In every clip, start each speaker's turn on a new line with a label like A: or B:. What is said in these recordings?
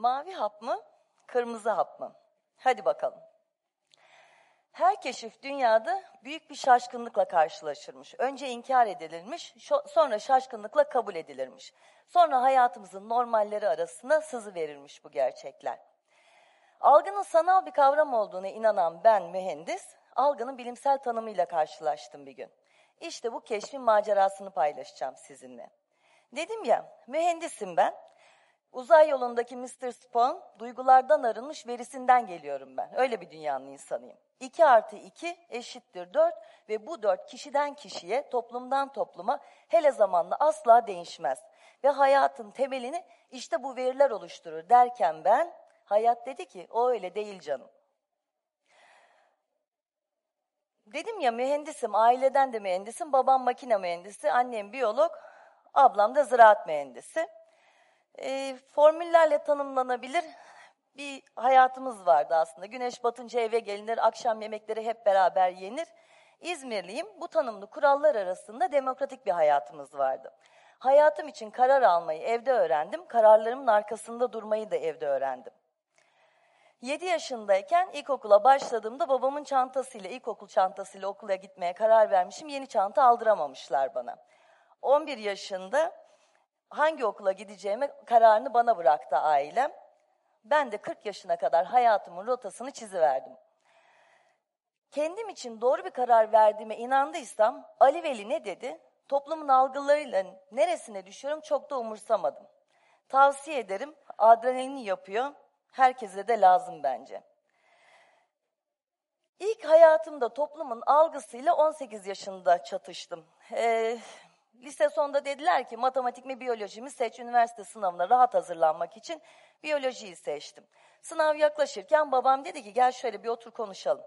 A: Mavi hap mı, kırmızı hap mı? Hadi bakalım. Her keşif dünyada büyük bir şaşkınlıkla karşılaşırmış. Önce inkar edilirmiş, sonra şaşkınlıkla kabul edilirmiş. Sonra hayatımızın normalleri arasında sızı verilmiş bu gerçekler. Algının sanal bir kavram olduğuna inanan ben mühendis, algının bilimsel tanımıyla karşılaştım bir gün. İşte bu keşfin macerasını paylaşacağım sizinle. Dedim ya, mühendisim ben. Uzay yolundaki Mr. Spoon, duygulardan arınmış verisinden geliyorum ben. Öyle bir dünyanın insanıyım. 2 artı 2 eşittir 4 ve bu 4 kişiden kişiye, toplumdan topluma hele zamanla asla değişmez. Ve hayatın temelini işte bu veriler oluşturur derken ben, hayat dedi ki o öyle değil canım. Dedim ya mühendisim, aileden de mühendisim, babam makine mühendisi, annem biyolog, ablam da ziraat mühendisi. E, formüllerle tanımlanabilir bir hayatımız vardı aslında. Güneş batınca eve gelinir, akşam yemekleri hep beraber yenir. İzmirliyim, bu tanımlı kurallar arasında demokratik bir hayatımız vardı. Hayatım için karar almayı evde öğrendim, kararlarımın arkasında durmayı da evde öğrendim. 7 yaşındayken ilkokula başladığımda babamın çantasıyla, ilkokul çantasıyla okula gitmeye karar vermişim. Yeni çanta aldıramamışlar bana. 11 yaşında hangi okula gideceğime kararını bana bıraktı ailem. Ben de 40 yaşına kadar hayatımın rotasını çiziverdim. Kendim için doğru bir karar verdiğime inandıysam Ali Veli ne dedi? Toplumun algılarıyla neresine düşüyorum çok da umursamadım. Tavsiye ederim. Adrenalini yapıyor. Herkese de lazım bence. İlk hayatımda toplumun algısıyla 18 yaşında çatıştım. Ee, lise sonunda dediler ki matematik mi biyoloji mi seç üniversite sınavına rahat hazırlanmak için biyolojiyi seçtim. Sınav yaklaşırken babam dedi ki gel şöyle bir otur konuşalım.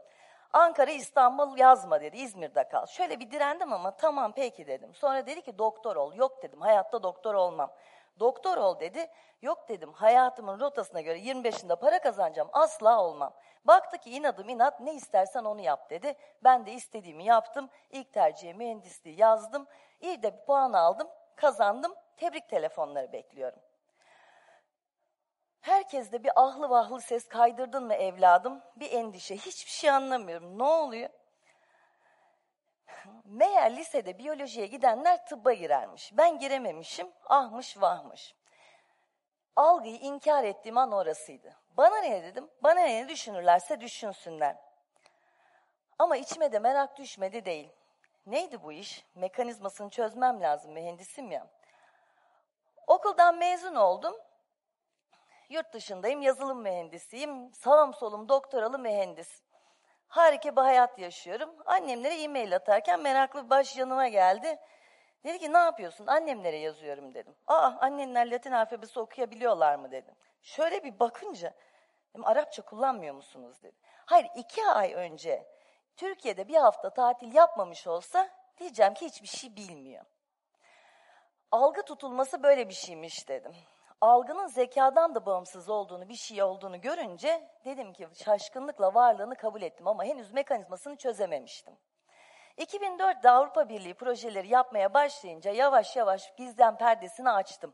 A: Ankara, İstanbul yazma dedi, İzmir'de kal. Şöyle bir direndim ama tamam peki dedim. Sonra dedi ki doktor ol. Yok dedim, hayatta doktor olmam. Doktor ol dedi. Yok dedim hayatımın rotasına göre 25'inde para kazanacağım asla olmam. Baktı ki inadım inat ne istersen onu yap dedi. Ben de istediğimi yaptım. İlk tercihe mühendisliği yazdım. İyi de bir puan aldım kazandım. Tebrik telefonları bekliyorum. Herkes de bir ahlı vahlı ses kaydırdın mı evladım? Bir endişe. Hiçbir şey anlamıyorum. Ne oluyor? Meğer lisede biyolojiye gidenler tıbba girermiş. Ben girememişim, ahmış vahmış. Algıyı inkar ettiğim an orasıydı. Bana ne dedim? Bana ne düşünürlerse düşünsünler. Ama içime de merak düşmedi değil. Neydi bu iş? Mekanizmasını çözmem lazım, mühendisim ya. Okuldan mezun oldum. Yurt dışındayım, yazılım mühendisiyim. Sağım solum doktoralı mühendis harika bir hayat yaşıyorum. Annemlere e-mail atarken meraklı bir baş yanıma geldi. Dedi ki ne yapıyorsun? Annemlere yazıyorum dedim. Aa annenler Latin alfabesi okuyabiliyorlar mı dedim. Şöyle bir bakınca dedim, Arapça kullanmıyor musunuz dedi. Hayır iki ay önce Türkiye'de bir hafta tatil yapmamış olsa diyeceğim ki hiçbir şey bilmiyor. Algı tutulması böyle bir şeymiş dedim algının zekadan da bağımsız olduğunu, bir şey olduğunu görünce dedim ki şaşkınlıkla varlığını kabul ettim ama henüz mekanizmasını çözememiştim. 2004'de Avrupa Birliği projeleri yapmaya başlayınca yavaş yavaş gizlen perdesini açtım.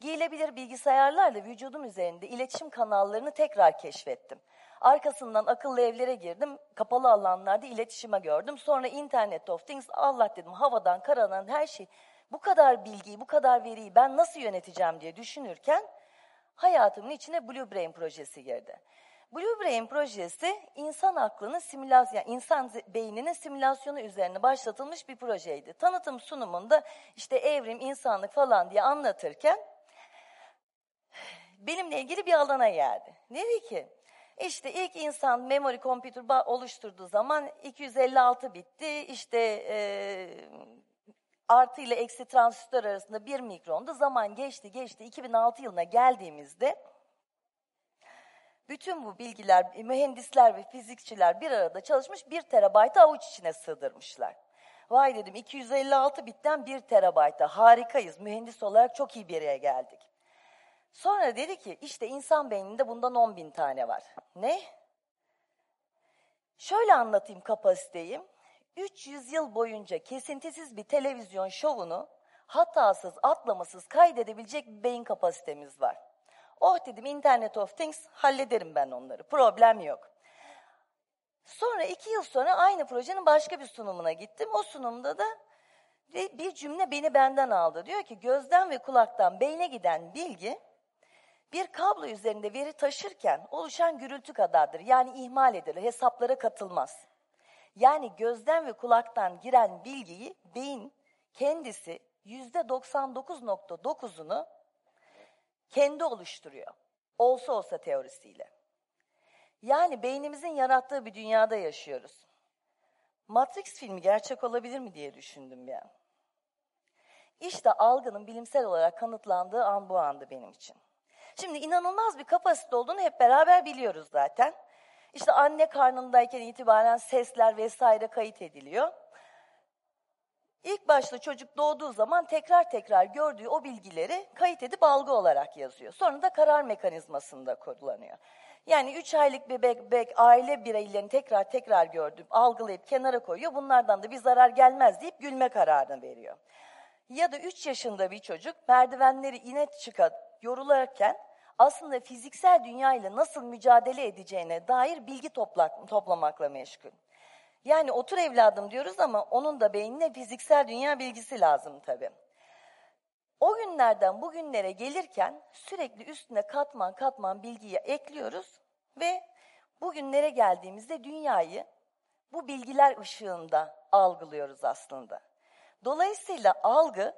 A: Giyilebilir bilgisayarlarla vücudum üzerinde iletişim kanallarını tekrar keşfettim. Arkasından akıllı evlere girdim, kapalı alanlarda iletişime gördüm. Sonra Internet of Things, Allah dedim havadan, karadan her şey bu kadar bilgiyi, bu kadar veriyi ben nasıl yöneteceğim diye düşünürken hayatımın içine Blue Brain projesi girdi. Blue Brain projesi insan aklının simülasyon, yani insan beyninin simülasyonu üzerine başlatılmış bir projeydi. Tanıtım sunumunda işte evrim, insanlık falan diye anlatırken benimle ilgili bir alana geldi. Dedi ki işte ilk insan memory computer oluşturduğu zaman 256 bitti. İşte e, artı ile eksi transistör arasında bir mikronda zaman geçti geçti 2006 yılına geldiğimizde bütün bu bilgiler mühendisler ve fizikçiler bir arada çalışmış bir terabaytı avuç içine sığdırmışlar. Vay dedim 256 bitten bir terabayta harikayız mühendis olarak çok iyi bir yere geldik. Sonra dedi ki işte insan beyninde bundan 10 bin tane var. Ne? Şöyle anlatayım kapasiteyi. 300 yıl boyunca kesintisiz bir televizyon şovunu hatasız, atlamasız kaydedebilecek bir beyin kapasitemiz var. Oh dedim Internet of Things hallederim ben onları. Problem yok. Sonra iki yıl sonra aynı projenin başka bir sunumuna gittim. O sunumda da bir cümle beni benden aldı. Diyor ki gözden ve kulaktan beyne giden bilgi bir kablo üzerinde veri taşırken oluşan gürültü kadardır. Yani ihmal edilir, hesaplara katılmaz. Yani gözden ve kulaktan giren bilgiyi beyin kendisi yüzde 99.9'unu kendi oluşturuyor. Olsa olsa teorisiyle. Yani beynimizin yarattığı bir dünyada yaşıyoruz. Matrix filmi gerçek olabilir mi diye düşündüm ya. İşte algının bilimsel olarak kanıtlandığı an bu andı benim için. Şimdi inanılmaz bir kapasite olduğunu hep beraber biliyoruz zaten. İşte anne karnındayken itibaren sesler vesaire kayıt ediliyor. İlk başta çocuk doğduğu zaman tekrar tekrar gördüğü o bilgileri kayıt edip algı olarak yazıyor. Sonra da karar mekanizmasında kullanıyor. Yani üç aylık bebek, bebek aile bireylerini tekrar tekrar gördüğüm, algılayıp kenara koyuyor. Bunlardan da bir zarar gelmez deyip gülme kararını veriyor. Ya da üç yaşında bir çocuk merdivenleri ine çıka yorularken aslında fiziksel dünya ile nasıl mücadele edeceğine dair bilgi toplak, toplamakla meşgul. Yani otur evladım diyoruz ama onun da beynine fiziksel dünya bilgisi lazım tabii. O günlerden bugünlere gelirken sürekli üstüne katman katman bilgiyi ekliyoruz ve bugünlere geldiğimizde dünyayı bu bilgiler ışığında algılıyoruz aslında. Dolayısıyla algı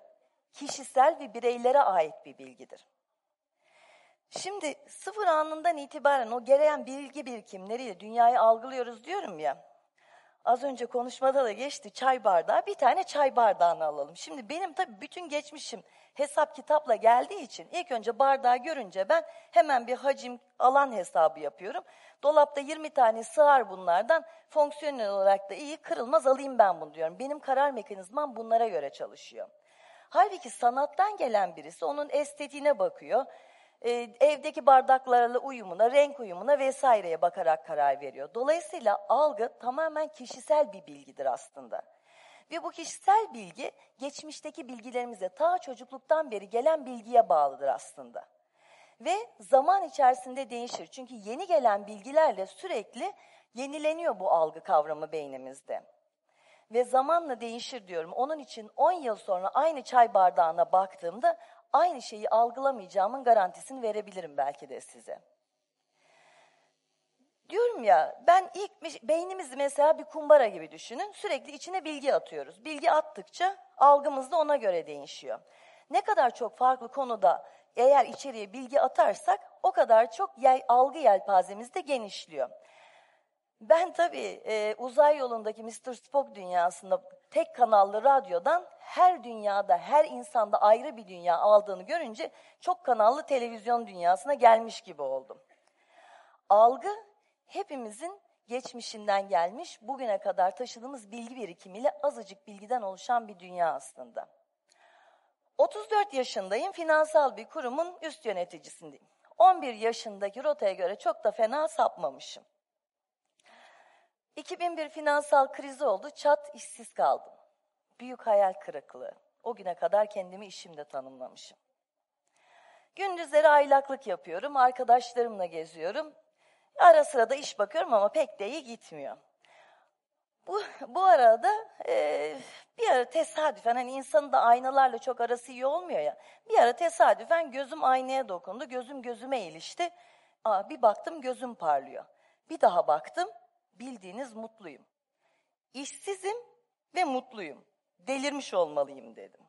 A: kişisel ve bireylere ait bir bilgidir. Şimdi sıfır anından itibaren o gelen bilgi birikimleriyle dünyayı algılıyoruz diyorum ya. Az önce konuşmada da geçti çay bardağı. Bir tane çay bardağını alalım. Şimdi benim tabii bütün geçmişim hesap kitapla geldiği için ilk önce bardağı görünce ben hemen bir hacim alan hesabı yapıyorum. Dolapta 20 tane sığar bunlardan fonksiyonel olarak da iyi kırılmaz alayım ben bunu diyorum. Benim karar mekanizmam bunlara göre çalışıyor. Halbuki sanattan gelen birisi onun estetiğine bakıyor e, evdeki bardaklarla uyumuna, renk uyumuna vesaireye bakarak karar veriyor. Dolayısıyla algı tamamen kişisel bir bilgidir aslında. Ve bu kişisel bilgi geçmişteki bilgilerimize ta çocukluktan beri gelen bilgiye bağlıdır aslında. Ve zaman içerisinde değişir. Çünkü yeni gelen bilgilerle sürekli yenileniyor bu algı kavramı beynimizde. Ve zamanla değişir diyorum. Onun için 10 yıl sonra aynı çay bardağına baktığımda aynı şeyi algılamayacağımın garantisini verebilirim belki de size. Diyorum ya ben ilk beynimizi mesela bir kumbara gibi düşünün. Sürekli içine bilgi atıyoruz. Bilgi attıkça algımız da ona göre değişiyor. Ne kadar çok farklı konuda eğer içeriye bilgi atarsak o kadar çok yel, algı yelpazemiz de genişliyor. Ben tabii e, uzay yolundaki Mr. Spock dünyasında tek kanallı radyodan her dünyada, her insanda ayrı bir dünya aldığını görünce çok kanallı televizyon dünyasına gelmiş gibi oldum. Algı hepimizin geçmişinden gelmiş, bugüne kadar taşıdığımız bilgi birikimiyle azıcık bilgiden oluşan bir dünya aslında. 34 yaşındayım, finansal bir kurumun üst yöneticisindeyim. 11 yaşındaki rotaya göre çok da fena sapmamışım. 2001 finansal krizi oldu, çat işsiz kaldım. Büyük hayal kırıklığı. O güne kadar kendimi işimde tanımlamışım. Gündüzleri aylaklık yapıyorum, arkadaşlarımla geziyorum. Ara sıra da iş bakıyorum ama pek de iyi gitmiyor. Bu, bu arada e, bir ara tesadüfen hani insanın da aynalarla çok arası iyi olmuyor ya. Bir ara tesadüfen gözüm aynaya dokundu, gözüm gözüme ilişti. Aa, bir baktım gözüm parlıyor. Bir daha baktım bildiğiniz mutluyum. İşsizim ve mutluyum. Delirmiş olmalıyım dedim.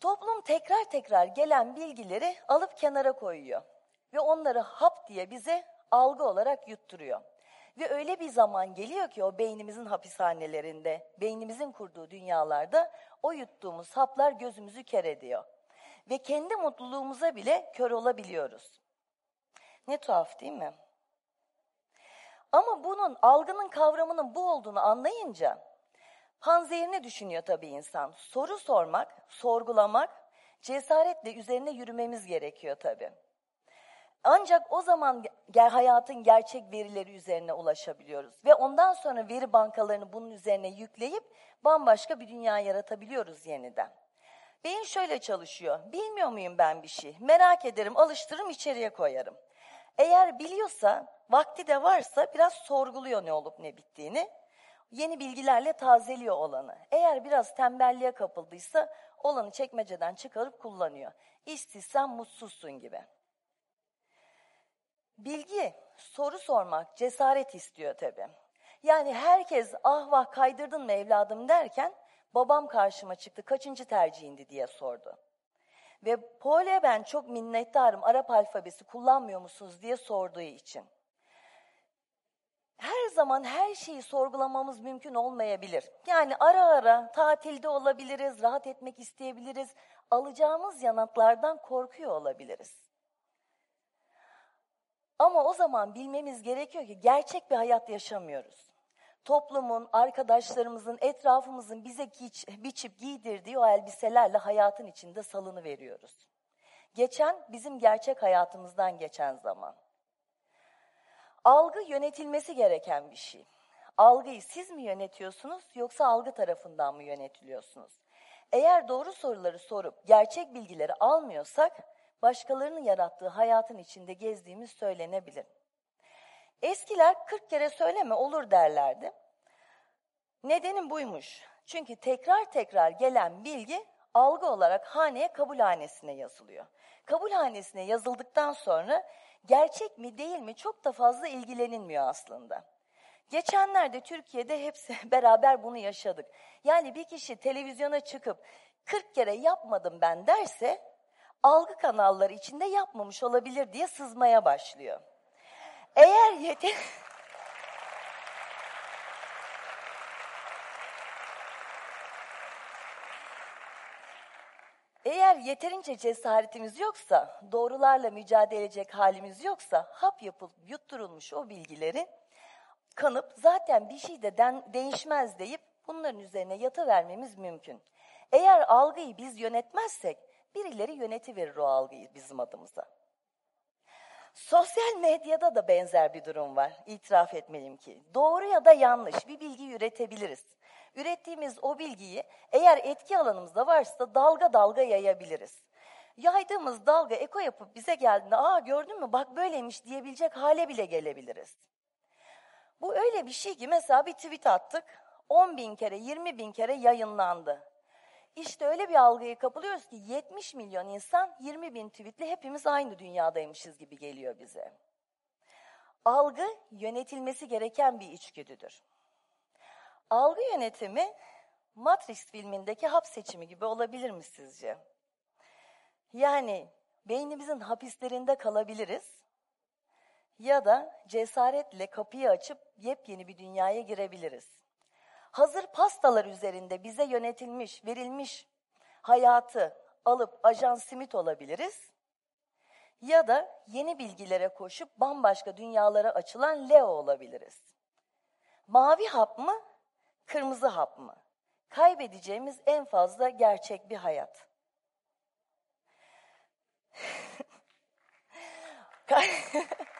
A: Toplum tekrar tekrar gelen bilgileri alıp kenara koyuyor ve onları hap diye bize algı olarak yutturuyor. Ve öyle bir zaman geliyor ki o beynimizin hapishanelerinde, beynimizin kurduğu dünyalarda o yuttuğumuz haplar gözümüzü kör ediyor. Ve kendi mutluluğumuza bile kör olabiliyoruz. Ne tuhaf değil mi? Ama bunun algının kavramının bu olduğunu anlayınca panzehirini düşünüyor tabii insan. Soru sormak, sorgulamak, cesaretle üzerine yürümemiz gerekiyor tabii. Ancak o zaman hayatın gerçek verileri üzerine ulaşabiliyoruz. Ve ondan sonra veri bankalarını bunun üzerine yükleyip bambaşka bir dünya yaratabiliyoruz yeniden. Beyin şöyle çalışıyor. Bilmiyor muyum ben bir şey? Merak ederim, alıştırırım, içeriye koyarım. Eğer biliyorsa, vakti de varsa biraz sorguluyor ne olup ne bittiğini. Yeni bilgilerle tazeliyor olanı. Eğer biraz tembelliğe kapıldıysa olanı çekmeceden çıkarıp kullanıyor. İşsizsen mutsuzsun gibi. Bilgi, soru sormak cesaret istiyor tabii. Yani herkes ah vah kaydırdın mı evladım derken babam karşıma çıktı kaçıncı tercihindi diye sordu. Ve Paul'e ben çok minnettarım Arap alfabesi kullanmıyor musunuz diye sorduğu için. Her zaman her şeyi sorgulamamız mümkün olmayabilir. Yani ara ara tatilde olabiliriz, rahat etmek isteyebiliriz, alacağımız yanıtlardan korkuyor olabiliriz. Ama o zaman bilmemiz gerekiyor ki gerçek bir hayat yaşamıyoruz. Toplumun, arkadaşlarımızın, etrafımızın bize biçip giydirdiği o elbiselerle hayatın içinde salını veriyoruz. Geçen bizim gerçek hayatımızdan geçen zaman. Algı yönetilmesi gereken bir şey. Algıyı siz mi yönetiyorsunuz yoksa algı tarafından mı yönetiliyorsunuz? Eğer doğru soruları sorup gerçek bilgileri almıyorsak başkalarının yarattığı hayatın içinde gezdiğimiz söylenebilir. Eskiler 40 kere söyleme olur derlerdi. Nedenim buymuş. Çünkü tekrar tekrar gelen bilgi algı olarak haneye kabulhanesine yazılıyor. Kabulhanesine yazıldıktan sonra gerçek mi değil mi çok da fazla ilgilenilmiyor aslında. Geçenlerde Türkiye'de hepsi beraber bunu yaşadık. Yani bir kişi televizyona çıkıp 40 kere yapmadım ben derse algı kanalları içinde yapmamış olabilir diye sızmaya başlıyor. Eğer yeter... Eğer yeterince cesaretimiz yoksa, doğrularla mücadele edecek halimiz yoksa, hap yapılıp yutturulmuş o bilgileri kanıp zaten bir şey de den, değişmez deyip bunların üzerine yata vermemiz mümkün. Eğer algıyı biz yönetmezsek birileri yönetiverir o algıyı bizim adımıza. Sosyal medyada da benzer bir durum var. İtiraf etmeliyim ki. Doğru ya da yanlış bir bilgi üretebiliriz. Ürettiğimiz o bilgiyi eğer etki alanımızda varsa dalga dalga yayabiliriz. Yaydığımız dalga eko yapıp bize geldiğinde aa gördün mü bak böyleymiş diyebilecek hale bile gelebiliriz. Bu öyle bir şey ki mesela bir tweet attık 10 bin kere 20 bin kere yayınlandı. İşte öyle bir algıya kapılıyoruz ki 70 milyon insan 20 bin tweetle hepimiz aynı dünyadaymışız gibi geliyor bize. Algı yönetilmesi gereken bir içgüdüdür. Algı yönetimi Matrix filmindeki hap seçimi gibi olabilir mi sizce? Yani beynimizin hapislerinde kalabiliriz ya da cesaretle kapıyı açıp yepyeni bir dünyaya girebiliriz hazır pastalar üzerinde bize yönetilmiş, verilmiş hayatı alıp ajan simit olabiliriz. Ya da yeni bilgilere koşup bambaşka dünyalara açılan Leo olabiliriz. Mavi hap mı, kırmızı hap mı? Kaybedeceğimiz en fazla gerçek bir hayat.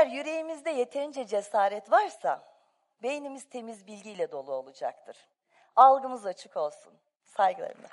A: Eğer yüreğimizde yeterince cesaret varsa beynimiz temiz bilgiyle dolu olacaktır. Algımız açık olsun. Saygılarımla.